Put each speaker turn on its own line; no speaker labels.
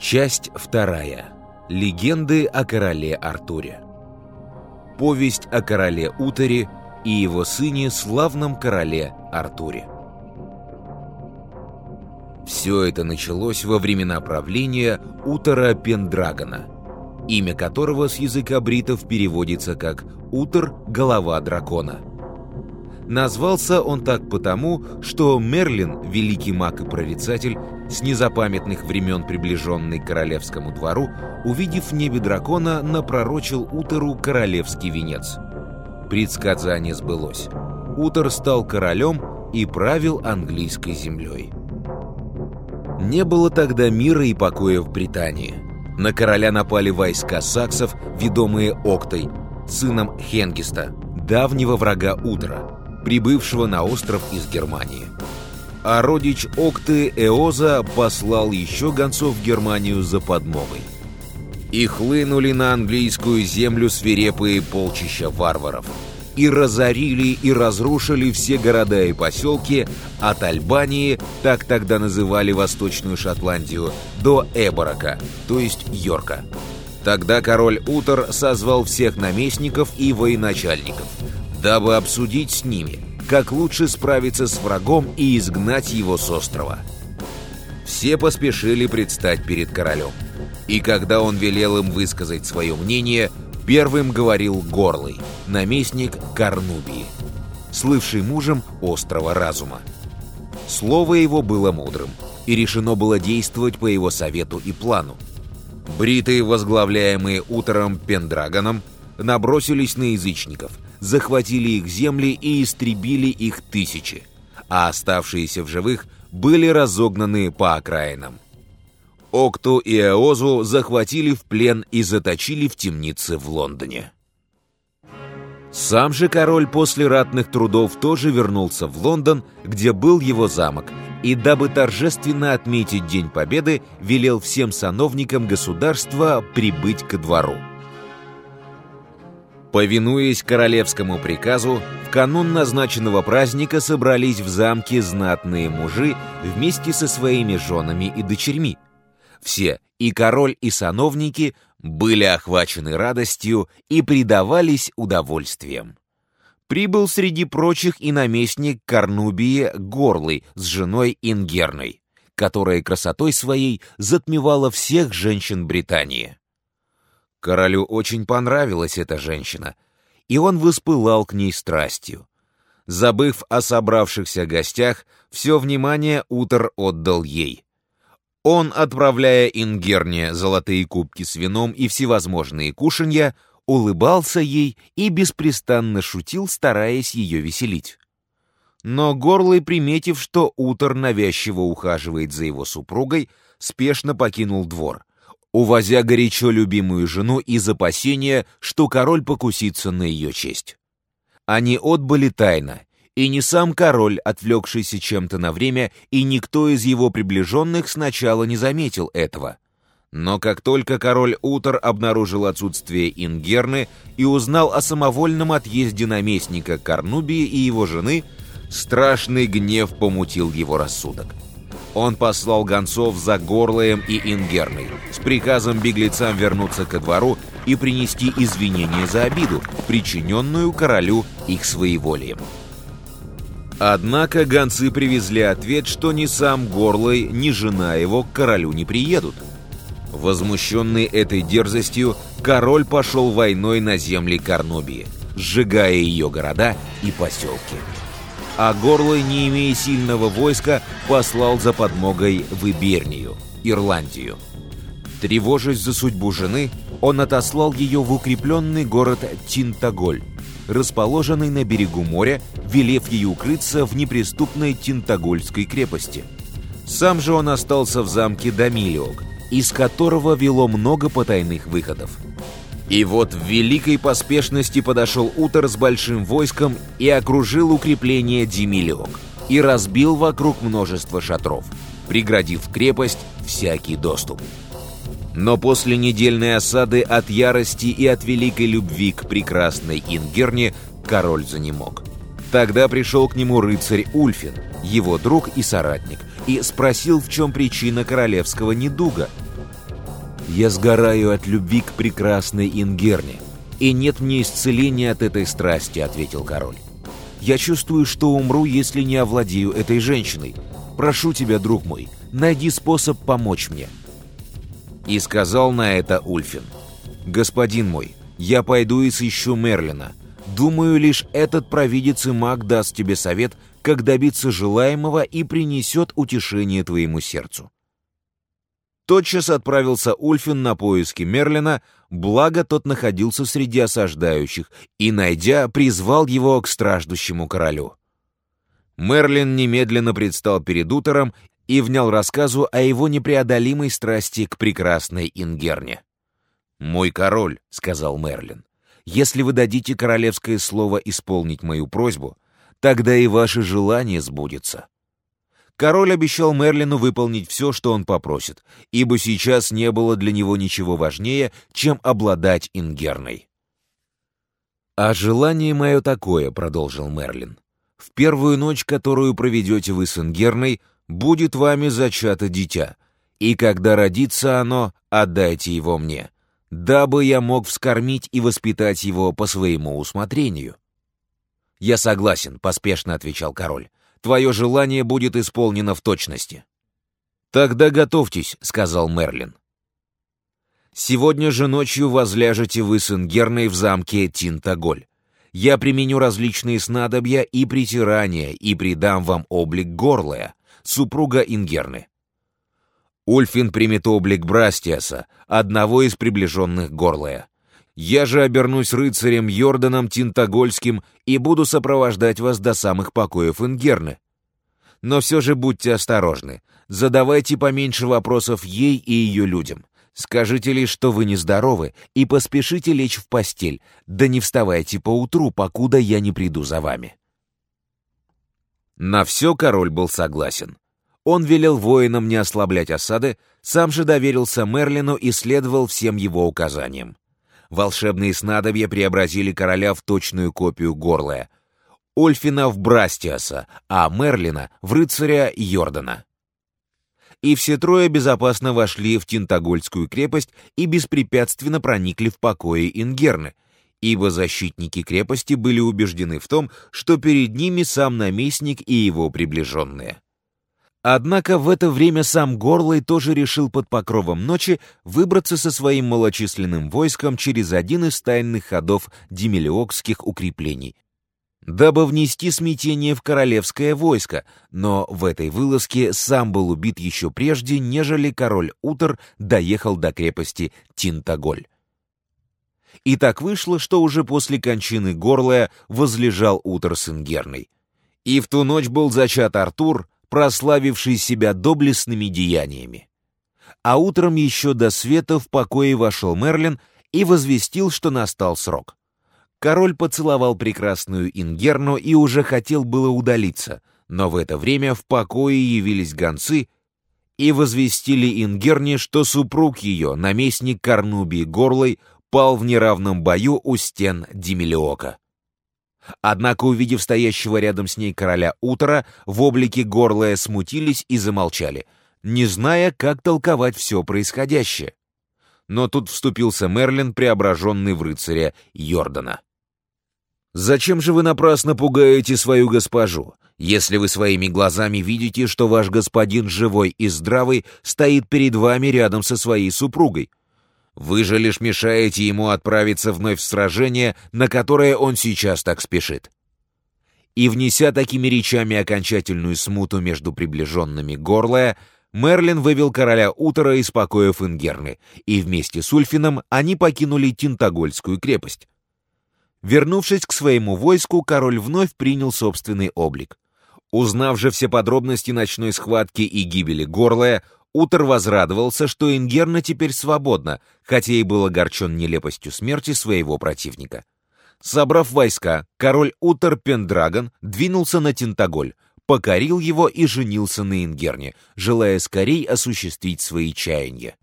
Часть вторая. Легенды о короле Артуре. Повесть о короле Утере и его сыне славном короле Артуре. Все это началось во времена правления Утора Пендрагона, имя которого с языка бритов переводится как «Утор – голова дракона». Назвался он так потому, что Мерлин, великий маг и прорицатель, с незапамятных времен приближенный к королевскому двору, увидев в небе дракона, напророчил Утеру королевский венец. Предсказание сбылось. Утер стал королем и правил английской землей. Не было тогда мира и покоя в Британии. На короля напали войска саксов, ведомые Октой, сыном Хенгиста, давнего врага Утера, прибывшего на остров из Германии. А родич Окты Эоза послал еще гонцов в Германию за подмогой. И хлынули на английскую землю свирепые полчища варваров. И разорили и разрушили все города и поселки от Альбании, так тогда называли Восточную Шотландию, до Эборока, то есть Йорка. Тогда король Утор созвал всех наместников и военачальников – дабы обсудить с ними, как лучше справиться с врагом и изгнать его с острова. Все поспешили предстать перед королем. И когда он велел им высказать свое мнение, первым говорил Горлый, наместник Карнубии, слывший мужем острова разума. Слово его было мудрым, и решено было действовать по его совету и плану. Бритые, возглавляемые утром Пендрагоном, набросились на язычников – захватили их земли и истребили их тысячи, а оставшиеся в живых были разогнаны по окраинам. Окту и Эозу захватили в плен и заточили в темнице в Лондоне. Сам же король после ратных трудов тоже вернулся в Лондон, где был его замок, и дабы торжественно отметить День Победы, велел всем сановникам государства прибыть ко двору. Повинуясь королевскому приказу, в канун назначенного праздника собрались в замке знатные мужи вместе со своими женами и дочерьми. Все, и король, и сановники, были охвачены радостью и предавались удовольствием. Прибыл среди прочих и наместник Корнубии Горлый с женой Ингерной, которая красотой своей затмевала всех женщин Британии. Королю очень понравилась эта женщина, и он воспылал к ней страстью. Забыв о собравшихся гостях, все внимание Утор отдал ей. Он, отправляя Ингерне золотые кубки с вином и всевозможные кушанья, улыбался ей и беспрестанно шутил, стараясь ее веселить. Но Горлый, приметив, что Утор навязчиво ухаживает за его супругой, спешно покинул двор — увозя горячо любимую жену из опасения, что король покусится на ее честь. Они отбыли тайно, и не сам король, отвлекшийся чем-то на время, и никто из его приближенных сначала не заметил этого. Но как только король Утор обнаружил отсутствие Ингерны и узнал о самовольном отъезде наместника Корнубии и его жены, страшный гнев помутил его рассудок. Он послал гонцов за Горлоем и Ингерной с приказом беглецам вернуться ко двору и принести извинения за обиду, причиненную королю их своеволием. Однако гонцы привезли ответ, что ни сам Горлой, ни жена его к королю не приедут. Возмущенный этой дерзостью, король пошел войной на земли Корнобии, сжигая ее города и поселки а Горлой, не имея сильного войска, послал за подмогой в Ибернию, Ирландию. Тревожась за судьбу жены, он отослал ее в укрепленный город Тинтаголь, расположенный на берегу моря, велев ей укрыться в неприступной Тинтагольской крепости. Сам же он остался в замке Дамилиок, из которого вело много потайных выходов. И вот в великой поспешности подошел Утор с большим войском и окружил укрепление Демилиок и разбил вокруг множество шатров, преградив крепость всякий доступ. Но после недельной осады от ярости и от великой любви к прекрасной Ингерне король занемог. Тогда пришел к нему рыцарь Ульфин, его друг и соратник, и спросил, в чем причина королевского недуга – «Я сгораю от любви к прекрасной Ингерне, и нет мне исцеления от этой страсти», — ответил король. «Я чувствую, что умру, если не овладею этой женщиной. Прошу тебя, друг мой, найди способ помочь мне». И сказал на это Ульфин. «Господин мой, я пойду и сыщу Мерлина. Думаю, лишь этот провидец и маг даст тебе совет, как добиться желаемого и принесет утешение твоему сердцу». Тотчас отправился Ульфин на поиски Мерлина, благо тот находился среди осаждающих, и, найдя, призвал его к страждущему королю. Мерлин немедленно предстал перед Утером и внял рассказу о его непреодолимой страсти к прекрасной Ингерне. «Мой король», — сказал Мерлин, — «если вы дадите королевское слово исполнить мою просьбу, тогда и ваше желание сбудется». Король обещал Мерлину выполнить все, что он попросит, ибо сейчас не было для него ничего важнее, чем обладать Ингерной. «А желание мое такое», — продолжил Мерлин. «В первую ночь, которую проведете вы с Ингерной, будет вами зачато дитя, и когда родится оно, отдайте его мне, дабы я мог вскормить и воспитать его по своему усмотрению». «Я согласен», — поспешно отвечал король твое желание будет исполнено в точности». «Тогда готовьтесь», — сказал Мерлин. «Сегодня же ночью возляжете вы с Ингерной в замке Тинтаголь. Я применю различные снадобья и притирания и придам вам облик Горлая, супруга Ингерны. Ульфин примет облик Брастиаса, одного из приближенных Горлая. Я же обернусь рыцарем Йорданом Тинтагольским и буду сопровождать вас до самых покоев Ингерны. Но все же будьте осторожны. Задавайте поменьше вопросов ей и ее людям. Скажите лишь, что вы нездоровы, и поспешите лечь в постель, да не вставайте поутру, покуда я не приду за вами». На все король был согласен. Он велел воинам не ослаблять осады, сам же доверился Мерлину и следовал всем его указаниям. Волшебные снадобья преобразили короля в точную копию Горлая, Ольфина в Брастиаса, а Мерлина в рыцаря Йордана. И все трое безопасно вошли в Тинтагольскую крепость и беспрепятственно проникли в покои Ингерны, ибо защитники крепости были убеждены в том, что перед ними сам наместник и его приближенные. Однако в это время сам Горлой тоже решил под покровом ночи выбраться со своим малочисленным войском через один из тайных ходов демилиокских укреплений, дабы внести смятение в королевское войско, но в этой вылазке сам был убит еще прежде, нежели король Утор доехал до крепости Тинтаголь. И так вышло, что уже после кончины Горлая возлежал Утор с Ингерной. И в ту ночь был зачат Артур, прославивший себя доблестными деяниями. А утром еще до света в покое вошел Мерлин и возвестил, что настал срок. Король поцеловал прекрасную Ингерну и уже хотел было удалиться, но в это время в покое явились гонцы и возвестили Ингерне, что супруг ее, наместник Корнубии Горлой, пал в неравном бою у стен Демилиока. Однако, увидев стоящего рядом с ней короля утра, в облике горлая смутились и замолчали, не зная, как толковать все происходящее. Но тут вступился Мерлин, преображенный в рыцаря Йордана. «Зачем же вы напрасно пугаете свою госпожу, если вы своими глазами видите, что ваш господин живой и здравый стоит перед вами рядом со своей супругой?» Вы же лишь мешаете ему отправиться вновь в сражение, на которое он сейчас так спешит. И внеся такими речами окончательную смуту между приближенными Горлая, Мерлин вывел короля Утора из покоев Ингерны, и вместе с Ульфином они покинули Тинтагольскую крепость. Вернувшись к своему войску, король вновь принял собственный облик. Узнав же все подробности ночной схватки и гибели Горлая, Утер возрадовался, что Ингерна теперь свободна, хотя и был огорчен нелепостью смерти своего противника. Собрав войска, король Утер Пендрагон двинулся на Тинтаголь, покорил его и женился на Ингерне, желая скорей осуществить свои чаяния.